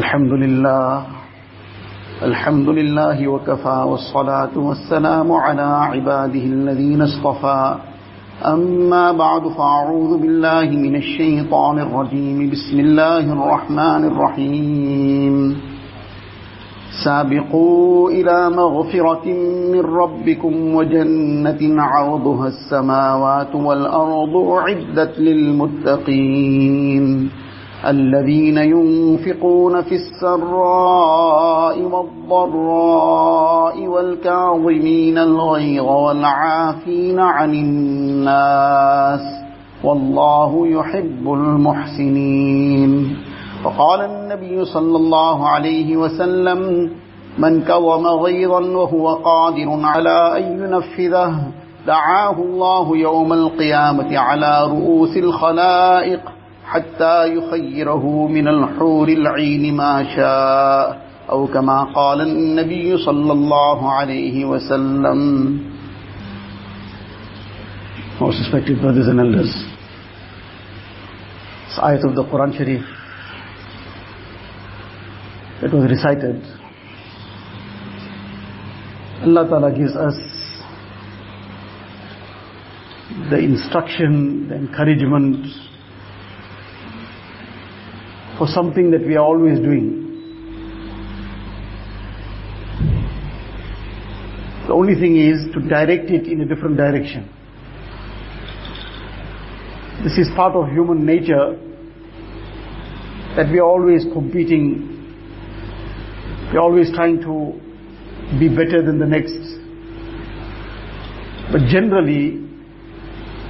الحمد لله. الحمد لله وكفى والصلاة والسلام على عباده الذين اصطفى. أما بعد فأعوذ بالله من الشيطان الرجيم. بسم الله الرحمن الرحيم. سابقوا إلى مغفرة من ربكم وجنة عرضها السماوات والأرض أعدت للمتقين. الذين ينفقون في السراء والضراء والكاظمين الغيظ والعافين عن الناس والله يحب المحسنين. وقال النبي صلى الله عليه وسلم من كظم غيظا وهو قادر على أن ينفذه دعاه الله يوم القيامة على رؤوس الخلائق حتى يخيره من الحور العين ما شاء أو كما قال النبي صلى الله عليه وسلم Most respected brothers and elders, this ayat of the Quran Sharif that was recited, Allah Ta'ala gives us the instruction, the encouragement for something that we are always doing. The only thing is to direct it in a different direction. This is part of human nature that we are always competing, we are always trying to be better than the next. But generally,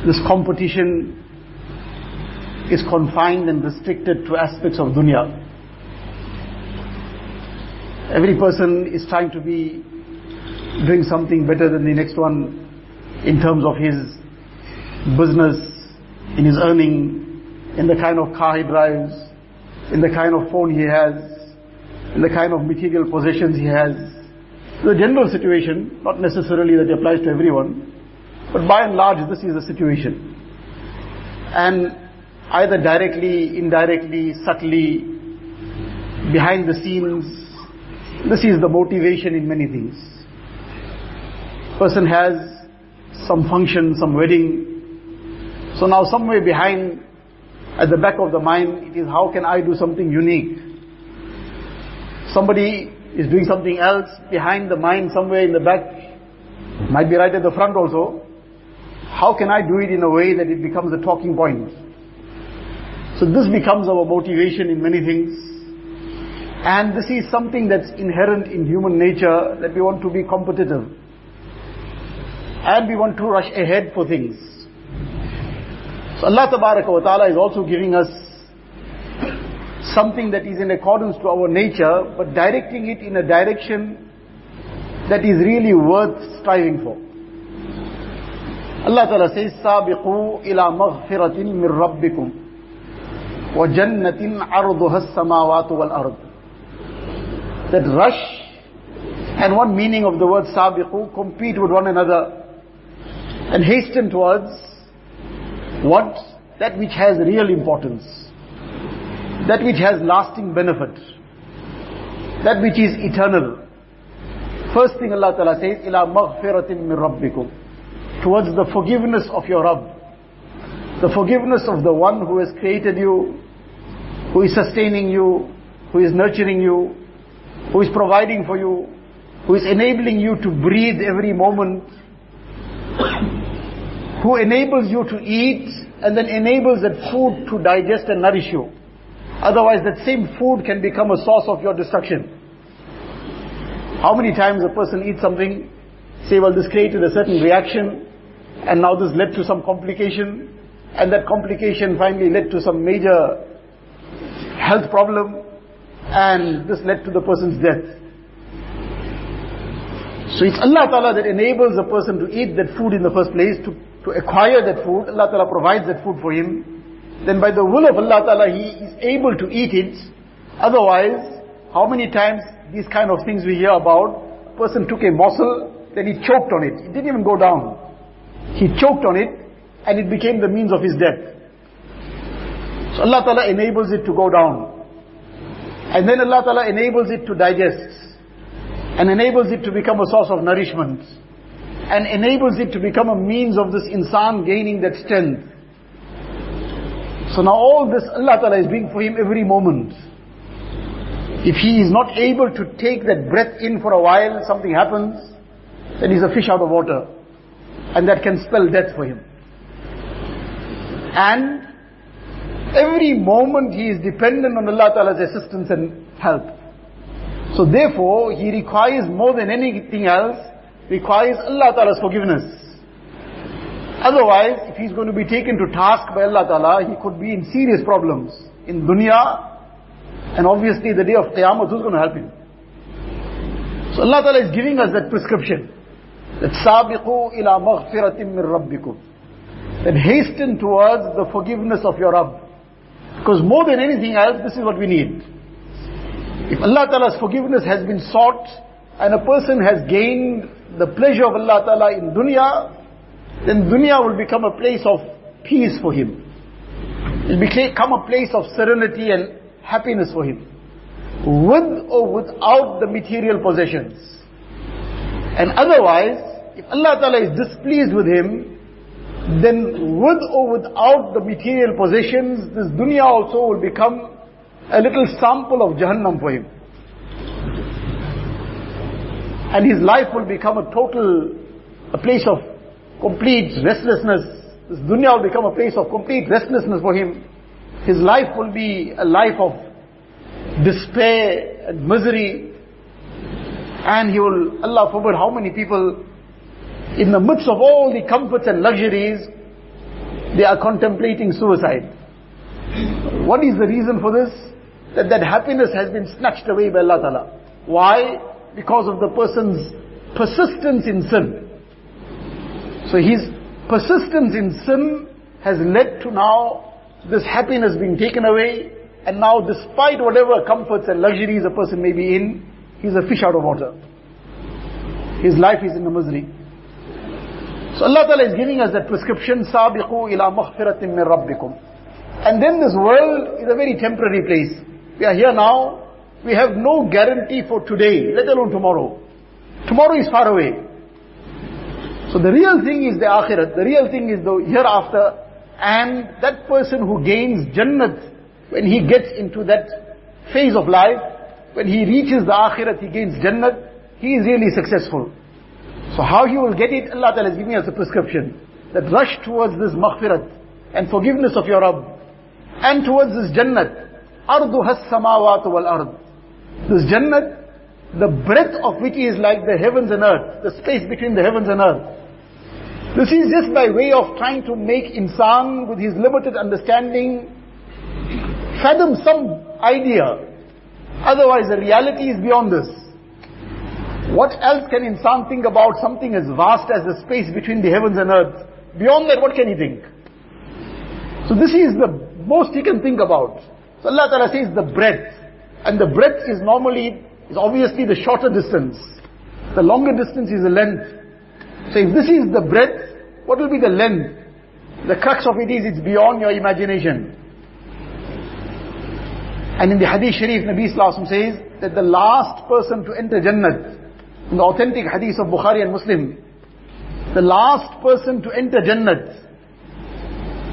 this competition is confined and restricted to aspects of dunya. Every person is trying to be doing something better than the next one in terms of his business, in his earning, in the kind of car he drives, in the kind of phone he has, in the kind of material possessions he has. The general situation, not necessarily that applies to everyone, but by and large this is the situation. And either directly, indirectly, subtly, behind the scenes. This is the motivation in many things. Person has some function, some wedding. So now somewhere behind, at the back of the mind, it is how can I do something unique? Somebody is doing something else behind the mind, somewhere in the back, might be right at the front also. How can I do it in a way that it becomes a talking point? So this becomes our motivation in many things. And this is something that's inherent in human nature that we want to be competitive. And we want to rush ahead for things. So Allah wa ta'ala is also giving us something that is in accordance to our nature, but directing it in a direction that is really worth striving for. Allah Ta'ala says, سَابِقُوا إِلَى مَغْفِرَةٍ مِّن رَبِّكُمْ وَجَنَّةٍ عَرْضُهَا السَّمَاوَاتُ وَالْأَرْضُ That rush and one meaning of the word sabiqu, compete with one another and hasten towards what? That which has real importance. That which has lasting benefit. That which is eternal. First thing Allah Ta'ala says, إِلَى مَغْفِرَةٍ مِّن رَبِّكُمْ Towards the forgiveness of your Rabb the forgiveness of the one who has created you, who is sustaining you, who is nurturing you, who is providing for you, who is enabling you to breathe every moment, who enables you to eat and then enables that food to digest and nourish you. Otherwise that same food can become a source of your destruction. How many times a person eats something, say well this created a certain reaction and now this led to some complication and that complication finally led to some major health problem and this led to the person's death. So it's Allah Ta'ala that enables a person to eat that food in the first place, to, to acquire that food. Allah Ta'ala provides that food for him. Then by the will of Allah Ta'ala, he is able to eat it. Otherwise, how many times these kind of things we hear about, a person took a morsel, then he choked on it. It didn't even go down. He choked on it, and it became the means of his death. So Allah Ta'ala enables it to go down. And then Allah Ta'ala enables it to digest and enables it to become a source of nourishment and enables it to become a means of this insan gaining that strength. So now all this Allah Ta'ala is doing for him every moment. If he is not able to take that breath in for a while, something happens, then he's a fish out of water. And that can spell death for him. And every moment he is dependent on Allah Ta'ala's assistance and help. So therefore, he requires more than anything else, requires Allah Ta'ala's forgiveness. Otherwise, if he's going to be taken to task by Allah Ta'ala, he could be in serious problems. In dunya, and obviously the day of Qiyamah, who's going to help him? So Allah Ta'ala is giving us that prescription. That sabiqu ila maghfiratim min. That hasten towards the forgiveness of your Rabb. Because more than anything else, this is what we need. If Allah Ta'ala's forgiveness has been sought, and a person has gained the pleasure of Allah Ta'ala in dunya, then dunya will become a place of peace for him. It will become a place of serenity and happiness for him. With or without the material possessions. And otherwise, if Allah Ta'ala is displeased with him, then with or without the material possessions, this dunya also will become a little sample of Jahannam for him. And his life will become a total, a place of complete restlessness. This dunya will become a place of complete restlessness for him. His life will be a life of despair and misery. And he will, Allah forbid, how many people, in the midst of all the comforts and luxuries, they are contemplating suicide. What is the reason for this? That that happiness has been snatched away by Allah Ta'ala. Why? Because of the person's persistence in sin. So his persistence in sin has led to now this happiness being taken away, and now despite whatever comforts and luxuries a person may be in, he's a fish out of water. His life is in a misery. So Allah Ta'ala is giving us that prescription, سَابِقُوا إِلَى مَغْفِرَةٍ مِّن رَبِّكُمْ And then this world is a very temporary place. We are here now, we have no guarantee for today, let alone tomorrow. Tomorrow is far away. So the real thing is the akhirat, the real thing is the hereafter, and that person who gains Jannat, when he gets into that phase of life, when he reaches the Akhirat, he gains Jannat, he is really successful. So how he will get it, Allah Ta'ala is giving us a prescription. That rush towards this maghfirat and forgiveness of your Rabb. And towards this Jannat. Ardu has samawat wal ard. This Jannat, the breadth of which is like the heavens and earth, the space between the heavens and earth. This is just by way of trying to make insan with his limited understanding fathom some idea. Otherwise the reality is beyond this. What else can insan think about something as vast as the space between the heavens and earth? Beyond that, what can he think? So this is the most he can think about. So Allah Ta'ala says the breadth. And the breadth is normally, is obviously the shorter distance. The longer distance is the length. So if this is the breadth, what will be the length? The crux of it is it's beyond your imagination. And in the Hadith Sharif, Nabi Sallallahu says that the last person to enter Jannat, in the authentic Hadith of Bukhari and Muslim, the last person to enter Jannat,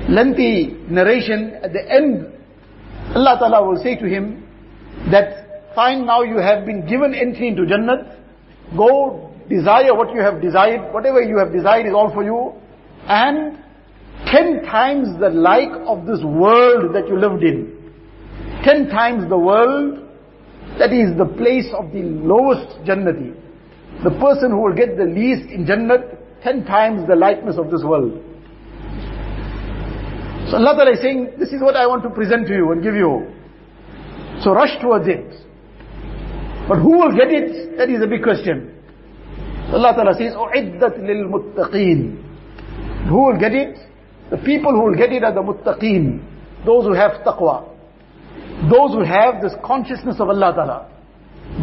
lengthy narration, at the end, Allah Ta'ala will say to him that, fine now you have been given entry into Jannat, go desire what you have desired, whatever you have desired is all for you, and ten times the like of this world that you lived in. Ten times the world, that is the place of the lowest Jannati. The person who will get the least in Jannat, ten times the likeness of this world. So Allah Ta'ala is saying, this is what I want to present to you and give you. So rush towards it. But who will get it? That is a big question. Allah Ta'ala says, أُعِدَّتْ لِلْمُتَّقِينَ Who will get it? The people who will get it are the muttaqeen. Those who have taqwa. Those who have this consciousness of Allah Ta'ala.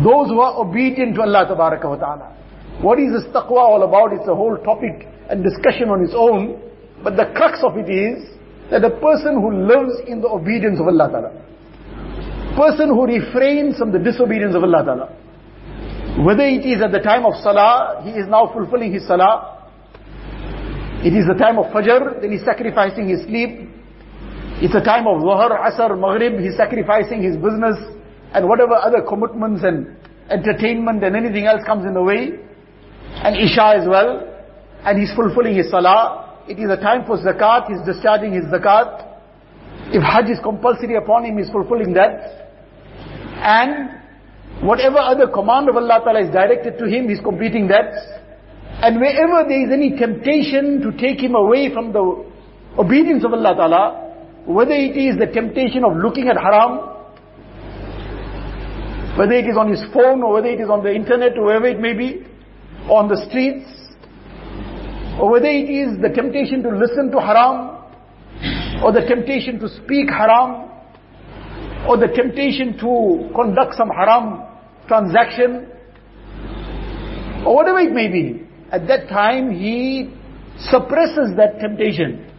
Those who are obedient to Allah Tabaraka wa Ta'ala. What is this taqwa all about? It's a whole topic and discussion on its own. But the crux of it is that a person who lives in the obedience of Allah Ta'ala. person who refrains from the disobedience of Allah Ta'ala. Whether it is at the time of Salah, he is now fulfilling his Salah. It is the time of Fajr, then he's sacrificing his sleep. It's a time of Zuhr, Asr, Maghrib, he's sacrificing his business and whatever other commitments and entertainment and anything else comes in the way. And Isha as well. And he's fulfilling his Salah. It is a time for Zakat, he's discharging his Zakat. If Hajj is compulsory upon him, he's fulfilling that. And whatever other command of Allah Ta'ala is directed to him, he's completing that. And wherever there is any temptation to take him away from the obedience of Allah Ta'ala, whether it is the temptation of looking at haram, whether it is on his phone or whether it is on the internet or wherever it may be, on the streets, or whether it is the temptation to listen to haram, or the temptation to speak haram, or the temptation to conduct some haram transaction, or whatever it may be, at that time he suppresses that temptation.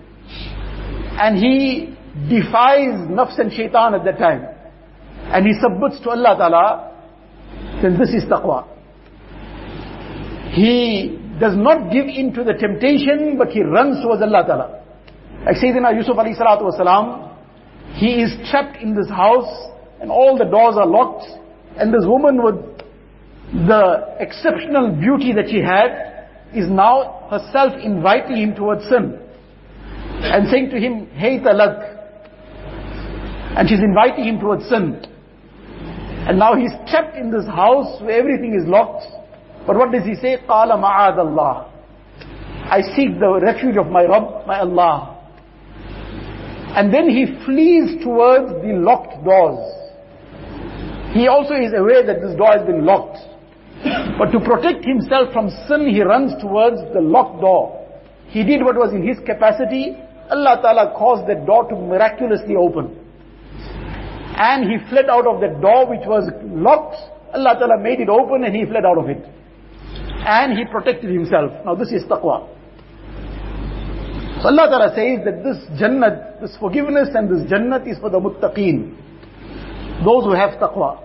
And he defies nafs and shaitan at that time. And he submits to Allah Ta'ala, then this is taqwa. He does not give in to the temptation, but he runs towards Allah Ta'ala. Like Sayyidina Yusuf alayhi salatu wasalam, he is trapped in this house, and all the doors are locked, and this woman with the exceptional beauty that she had, is now herself inviting him towards sin. And saying to him, Haita lak. And she's inviting him towards sin. And now he's trapped in this house where everything is locked. But what does he say? قَالَ مَعَاذَ اللَّهِ I seek the refuge of my Rabb, my Allah. And then he flees towards the locked doors. He also is aware that this door has been locked. But to protect himself from sin, he runs towards the locked door. He did what was in his capacity. Allah Ta'ala caused that door to miraculously open. And he fled out of that door which was locked. Allah Ta'ala made it open and he fled out of it. And he protected himself. Now this is taqwa. So Allah Ta'ala says that this Jannat, this forgiveness and this Jannat is for the muttaqeen. Those who have taqwa.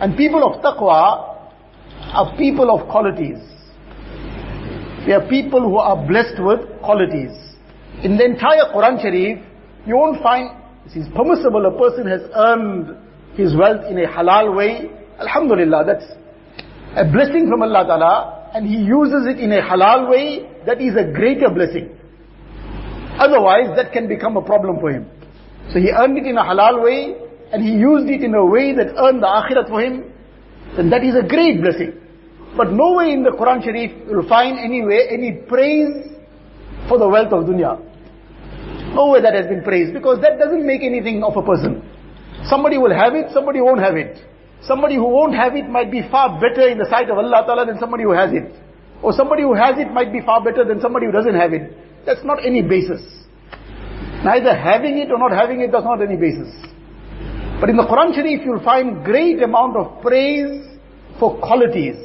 And people of taqwa are people of qualities. They are people who are blessed with qualities. In the entire Quran Sharif, you won't find it is permissible a person has earned his wealth in a halal way. Alhamdulillah, that's a blessing from Allah Ta'ala and he uses it in a halal way, that is a greater blessing. Otherwise, that can become a problem for him. So he earned it in a halal way, and he used it in a way that earned the akhirat for him, then that is a great blessing. But nowhere in the Quran Sharif you'll find anywhere any praise for the wealth of dunya. Nowhere that has been praised, because that doesn't make anything of a person. Somebody will have it, somebody won't have it. Somebody who won't have it might be far better in the sight of Allah Ta'ala than somebody who has it. Or somebody who has it might be far better than somebody who doesn't have it. That's not any basis. Neither having it or not having it, that's not any basis. But in the Quran Sharif, you'll find great amount of praise for qualities.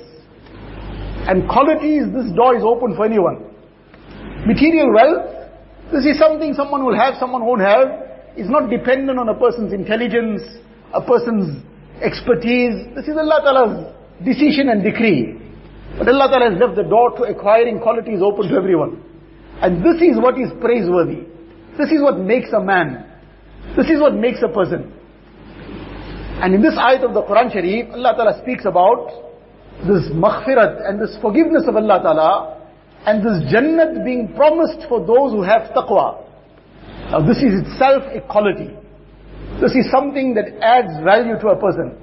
And qualities, this door is open for anyone. Material wealth, this is something someone will have, someone won't have. It's not dependent on a person's intelligence, a person's expertise. This is Allah Ta'ala's decision and decree. But Allah Ta'ala has left the door to acquiring qualities open to everyone. And this is what is praiseworthy. This is what makes a man. This is what makes a person. And in this ayat of the Quran Sharif, Allah Ta'ala speaks about this maghfirat and this forgiveness of Allah Ta'ala and this jannat being promised for those who have taqwa. Now this is itself a quality. This is something that adds value to a person.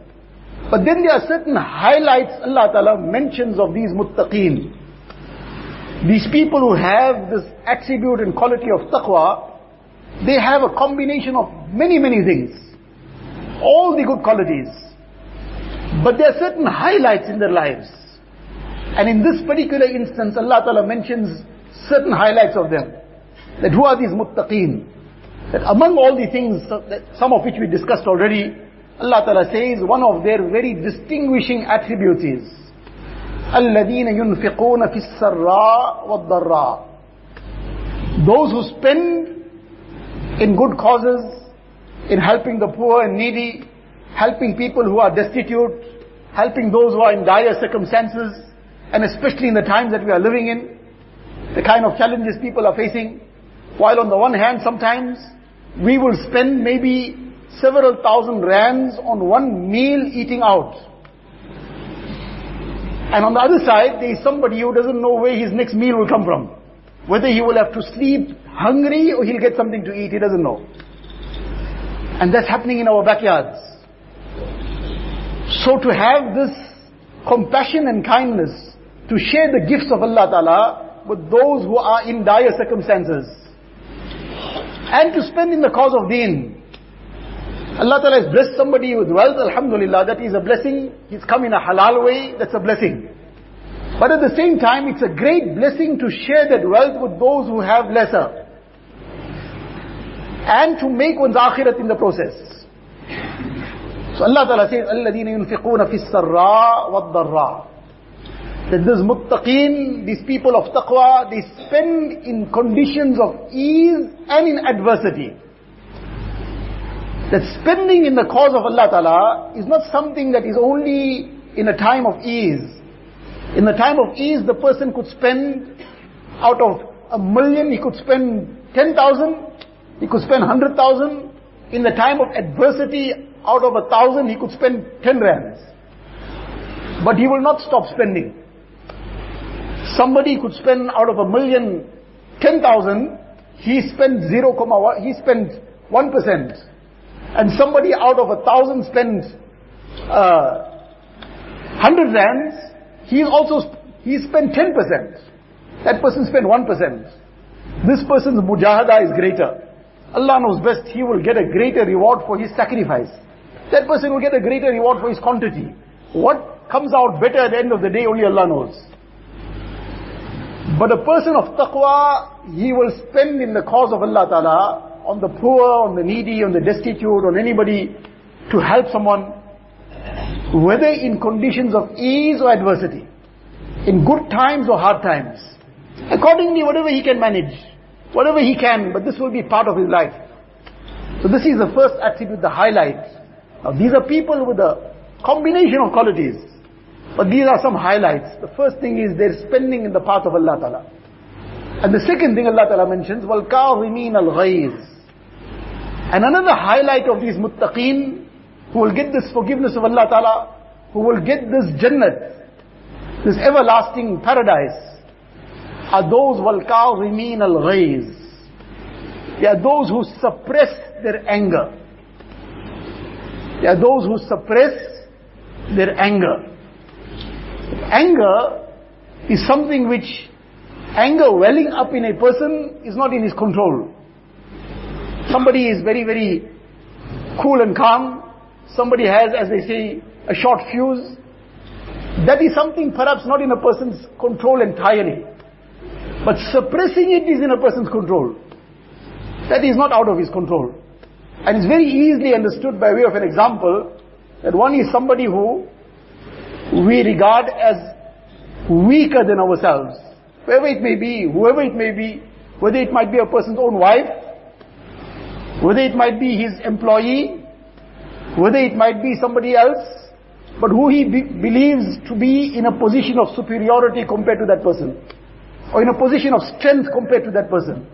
But then there are certain highlights Allah Ta'ala mentions of these muttaqeen. These people who have this attribute and quality of taqwa, they have a combination of many, many things. All the good qualities. But there are certain highlights in their lives. And in this particular instance, Allah Ta'ala mentions certain highlights of them. That who are these muttaqeen? That among all the things, some of which we discussed already, Allah Ta'ala says one of their very distinguishing attributes is الذين ينفقون في السراء والضراء those who spend in good causes in helping the poor and needy helping people who are destitute, helping those who are in dire circumstances, and especially in the times that we are living in, the kind of challenges people are facing. While on the one hand, sometimes we will spend maybe several thousand rands on one meal eating out. And on the other side, there is somebody who doesn't know where his next meal will come from. Whether he will have to sleep hungry or he'll get something to eat, he doesn't know. And that's happening in our backyards. So to have this compassion and kindness, to share the gifts of Allah Ta'ala with those who are in dire circumstances, and to spend in the cause of deen. Allah Ta'ala has blessed somebody with wealth, Alhamdulillah, that is a blessing. He's come in a halal way, that's a blessing. But at the same time, it's a great blessing to share that wealth with those who have lesser. And to make one's akhirat in the process. So Allah Ta'ala says, الَّذِينَ يُنْفِقُونَ فِي السَّرَّاءِ وَالضَّرَّاءِ that these muttaqeen, these people of taqwa, they spend in conditions of ease and in adversity. That spending in the cause of Allah Ta'ala is not something that is only in a time of ease. In the time of ease, the person could spend out of a million, he could spend 10,000, he could spend 100,000. In the time of adversity, out of a thousand, he could spend 10 rands. But he will not stop spending. Somebody could spend out of a million, 10,000, he spent 0, he spent 1%. And somebody out of a thousand spends uh, 100 rands, he also, he spent 10%. That person spent 1%. This person's mujahada is greater. Allah knows best, he will get a greater reward for his sacrifice. That person will get a greater reward for his quantity. What comes out better at the end of the day, only Allah knows. But a person of taqwa, he will spend in the cause of Allah Ta'ala, on the poor, on the needy, on the destitute, on anybody, to help someone, whether in conditions of ease or adversity, in good times or hard times. Accordingly, whatever he can manage, whatever he can, but this will be part of his life. So this is the first attribute, the highlight. Now these are people with a combination of qualities. But these are some highlights. The first thing is they're spending in the path of Allah Ta'ala. And the second thing Allah Ta'ala mentions, وَالْكَاظِمِينَ الْغَيْظِ And another highlight of these muttaqeen, who will get this forgiveness of Allah Ta'ala, who will get this Jannat, this everlasting paradise, are those وَالْكَاظِمِينَ الْغَيْظِ They are those who suppress their anger. They are those who suppress their anger. Anger is something which, anger welling up in a person is not in his control. Somebody is very, very cool and calm. Somebody has, as they say, a short fuse. That is something perhaps not in a person's control entirely. But suppressing it is in a person's control. That is not out of his control. And it's very easily understood by way of an example that one is somebody who we regard as weaker than ourselves. Whoever it may be, whoever it may be, whether it might be a person's own wife, whether it might be his employee, whether it might be somebody else, but who he be believes to be in a position of superiority compared to that person, or in a position of strength compared to that person.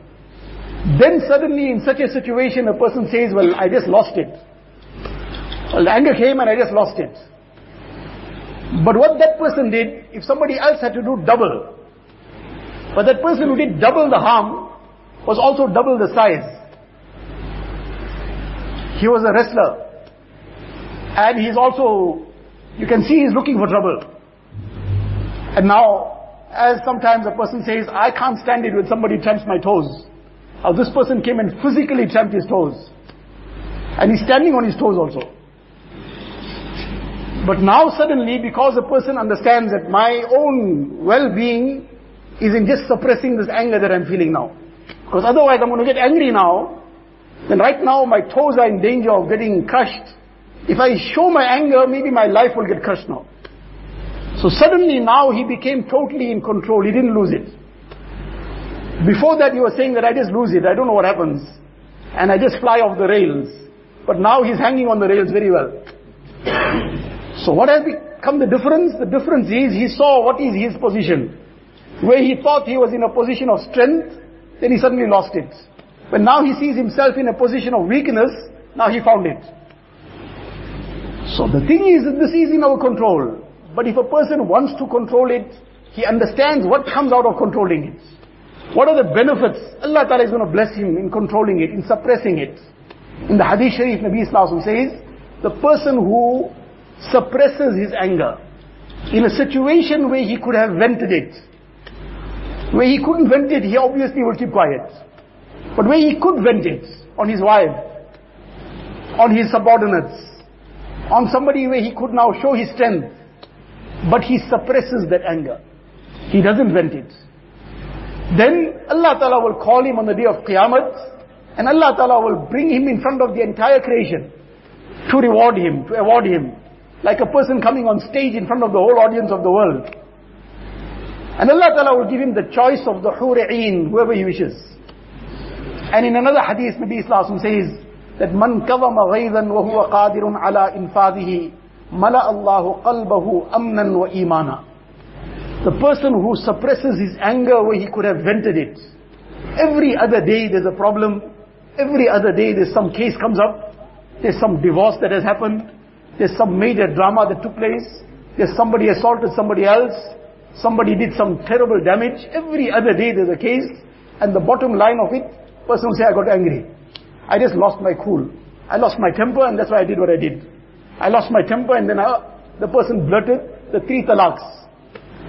Then suddenly in such a situation a person says, well, I just lost it. Well, the anger came and I just lost it. But what that person did, if somebody else had to do double, but that person who did double the harm was also double the size. He was a wrestler. And he's also, you can see he's looking for trouble. And now, as sometimes a person says, I can't stand it when somebody tramps my toes. How this person came and physically tramped his toes. And he's standing on his toes also. But now suddenly, because a person understands that my own well-being is in just suppressing this anger that I'm feeling now. Because otherwise I'm going to get angry now, then right now my toes are in danger of getting crushed. If I show my anger, maybe my life will get crushed now. So suddenly now he became totally in control, he didn't lose it. Before that he was saying that I just lose it, I don't know what happens. And I just fly off the rails. But now he's hanging on the rails very well. So what has become the difference? The difference is he saw what is his position. Where he thought he was in a position of strength, then he suddenly lost it. But now he sees himself in a position of weakness, now he found it. So the thing is that this is in our control. But if a person wants to control it, he understands what comes out of controlling it. What are the benefits? Allah Ta'ala is going to bless him in controlling it, in suppressing it. In the Hadith Sharif, Nabi Islam says, the person who suppresses his anger in a situation where he could have vented it, where he couldn't vent it, he obviously will keep quiet. But where he could vent it, on his wife, on his subordinates, on somebody where he could now show his strength, but he suppresses that anger. He doesn't vent it. Then Allah Ta'ala will call him on the day of Qiyamah, and Allah Ta'ala will bring him in front of the entire creation to reward him, to award him, like a person coming on stage in front of the whole audience of the world. And Allah Ta'ala will give him the choice of the hura'een, whoever he wishes. And in another hadith, Nabi Islam says that man kawama ghaydan wa huwa qadirun ala infadihi mala Allahu qalbahu amnan wa imana. The person who suppresses his anger where he could have vented it. Every other day there's a problem. Every other day there's some case comes up. There's some divorce that has happened. There's some major drama that took place. There's somebody assaulted somebody else. Somebody did some terrible damage. Every other day there's a case. And the bottom line of it, person will say, I got angry. I just lost my cool. I lost my temper and that's why I did what I did. I lost my temper and then I, the person blurted the three talaqs.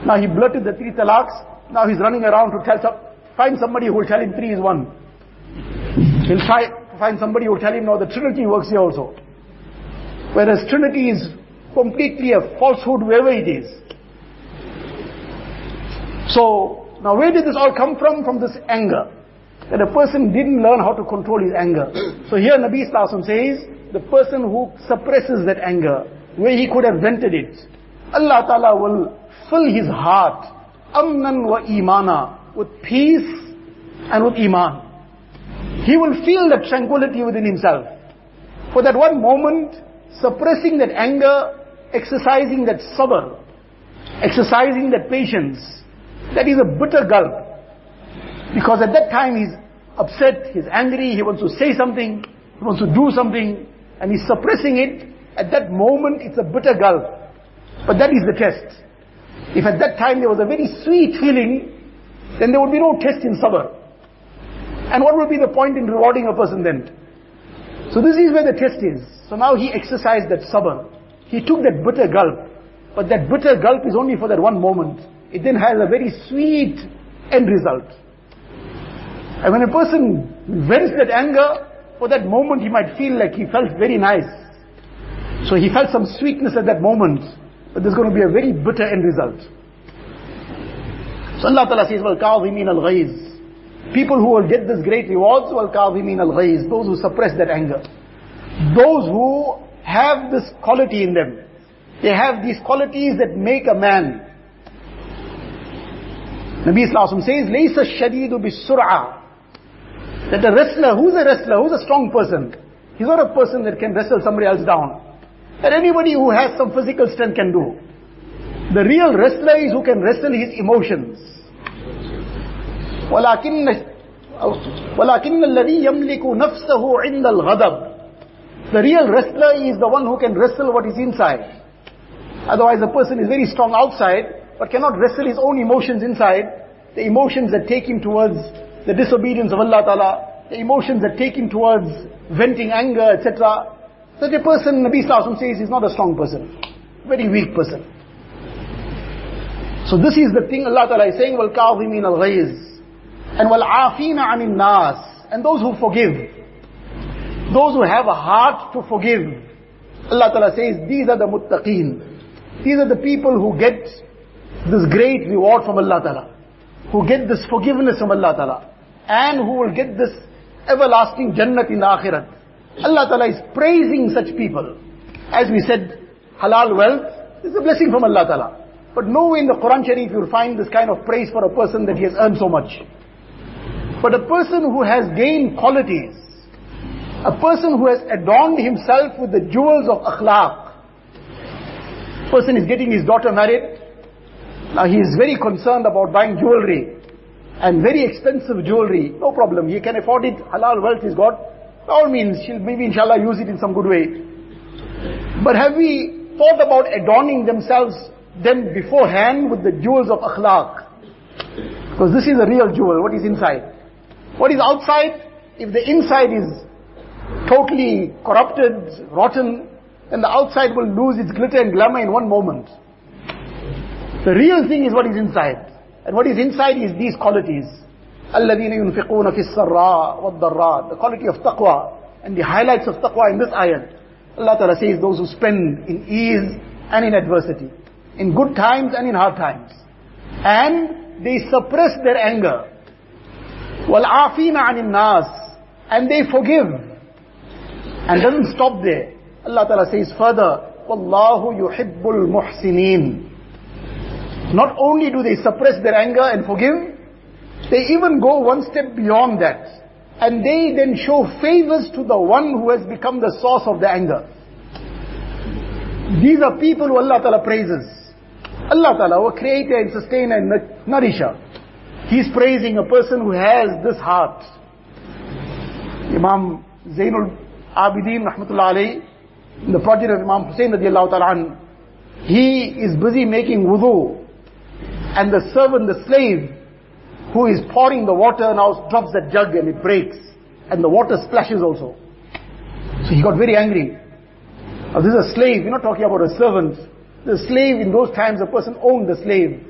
Now he blurted the three talaqs. Now he's running around to tell some, find somebody who will tell him three is one. He'll try to find somebody who will tell him no, the Trinity works here also. Whereas Trinity is completely a falsehood wherever it is. So, now where did this all come from? From this anger. That a person didn't learn how to control his anger. So here Nabi Sallallahu says, the person who suppresses that anger, where he could have vented it, Allah Ta'ala will fill his heart, amnan wa imana, with peace and with iman. He will feel that tranquility within himself. For that one moment, suppressing that anger, exercising that sabr, exercising that patience, that is a bitter gulp. Because at that time he's upset, he's angry, he wants to say something, he wants to do something, and he's suppressing it. At that moment, it's a bitter gulp. But that is the test. If at that time there was a very sweet feeling, then there would be no test in sabr. And what would be the point in rewarding a person then? So this is where the test is. So now he exercised that sabr. He took that bitter gulp. But that bitter gulp is only for that one moment. It then has a very sweet end result. And when a person vents that anger, for that moment he might feel like he felt very nice. So he felt some sweetness at that moment. But there's going to be a very bitter end result. So Allah Ta'ala says, وَالْكَاظِمِينَ الْغَيْظِ People who will get this great rewards, وَالْكَاظِمِينَ الْغَيْظِ Those who suppress that anger. Those who have this quality in them. They have these qualities that make a man. Nabi Islam says, لَيْسَ الشَّدِيدُ بِالسُّرْعَةِ That a wrestler, who's a wrestler? Who's a strong person? He's not a person that can wrestle somebody else down. That anybody who has some physical strength can do. The real wrestler is who can wrestle his emotions. ولكن ولكن الذي يملك نفسه عند الغضب the real wrestler is the one who can wrestle what is inside. Otherwise a person is very strong outside, but cannot wrestle his own emotions inside, the emotions that take him towards the disobedience of Allah Ta'ala, the emotions that take him towards venting anger, etc. Such a person, Nabi Sallallahu says, is not a strong person, very weak person. So this is the thing Allah Ta'ala is saying, وَالْكَاظِمِينَ الْغَيْظِ And وَالْعَافِينَ عَنِ النَّاسِ And those who forgive. Those who have a heart to forgive. Allah Ta'ala says, these are the muttaqeen. These are the people who get this great reward from Allah Ta'ala. Who get this forgiveness from Allah Ta'ala. And who will get this everlasting Jannat in Akhirat. Allah Ta'ala is praising such people. As we said, halal wealth is a blessing from Allah Ta'ala. But nowhere in the Quran Sharif you'll find this kind of praise for a person that he has earned so much. But a person who has gained qualities, a person who has adorned himself with the jewels of akhlaq, Person is getting his daughter married. Now he is very concerned about buying jewelry and very expensive jewelry. No problem. He can afford it. Halal wealth he's got. By all means, she'll maybe inshallah use it in some good way. But have we thought about adorning themselves them beforehand with the jewels of akhlaq? Because this is a real jewel. What is inside? What is outside? If the inside is totally corrupted, rotten, then the outside will lose its glitter and glamour in one moment. The real thing is what is inside. And what is inside is these qualities. الَّذِينَ يُنْفِقُونَ فِي السَّرَّاءِ وَالضَّرَّاءِ The quality of taqwa. And the highlights of taqwa in this ayat. Allah Ta'ala says those who spend in ease and in adversity. In good times and in hard times. And they suppress their anger. وَالْعَافِينَ عَنِ النَّاسِ And they forgive. And doesn't stop there. Allah Ta'ala says further, وَاللَّهُ يُحِبُّ الْمُحْسِنِينَ Not only do they suppress their anger and forgive, they even go one step beyond that. And they then show favors to the one who has become the source of the anger. These are people who Allah Ta'ala praises. Allah Ta'ala, our creator and sustainer and nourisher. He's praising a person who has this heart. Imam Zainul Abidin Rahmatullah the progeny of Imam Hussein radiallahu ta'ala he is busy making wudu. And the servant, the slave, who is pouring the water now drops that jug and it breaks. And the water splashes also. So he got very angry. Now this is a slave, we're not talking about a servant. The slave in those times, a person owned the slave.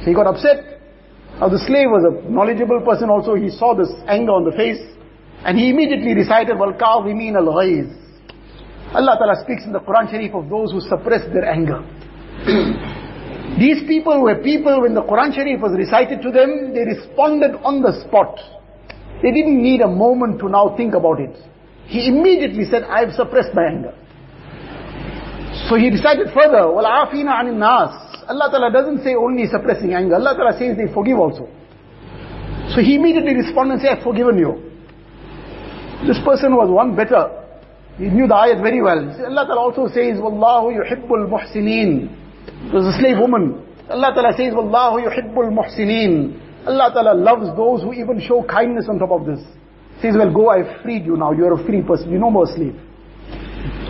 So he got upset. Now the slave was a knowledgeable person also, he saw this anger on the face. And he immediately recited, وَالْكَاظِمِينَ الْغَيْظِ Allah Ta'ala speaks in the Quran Sharif of those who suppress their anger. These people were people, when the Quran Sharif was recited to them, they responded on the spot. They didn't need a moment to now think about it. He immediately said, I have suppressed my anger. So he recited further, وَالْعَافِينَ عَنِ النَّاسِ Allah Ta'ala doesn't say only suppressing anger. Allah Ta'ala says they forgive also. So he immediately responded and said, I've forgiven you. This person was one better. He knew the ayat very well. Allah Ta'ala also says, Wallahu yuhibbul muhsineen. It was a slave woman. Allah Ta'ala says, Wallahu yuhibbul muhsineen. Allah Ta'ala loves those who even show kindness on top of this. He says, well go, I've freed you now. You're a free person. You're no more a slave.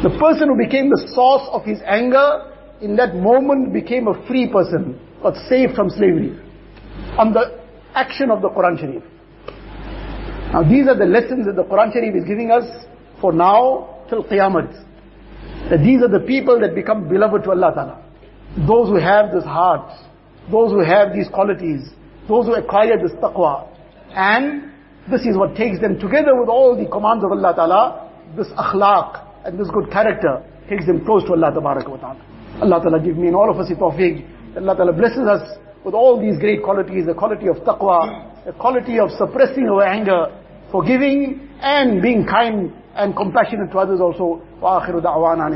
The person who became the source of his anger, in that moment became a free person, got saved from slavery. On the action of the Quran Sharif. Now these are the lessons that the Quran Sharif is giving us for now till Qiyamah. That these are the people that become beloved to Allah Ta'ala. Those who have this heart, those who have these qualities, those who acquire this taqwa. And this is what takes them together with all the commands of Allah Ta'ala, this akhlaq and this good character takes them close to Allah Ta'ala. Allah Ta'ala give me and all of us a tawfiq. Allah Ta'ala blesses us with all these great qualities, the quality of taqwa, the quality of suppressing our anger, forgiving and being kind and compassionate to others also. وآخر دعوانا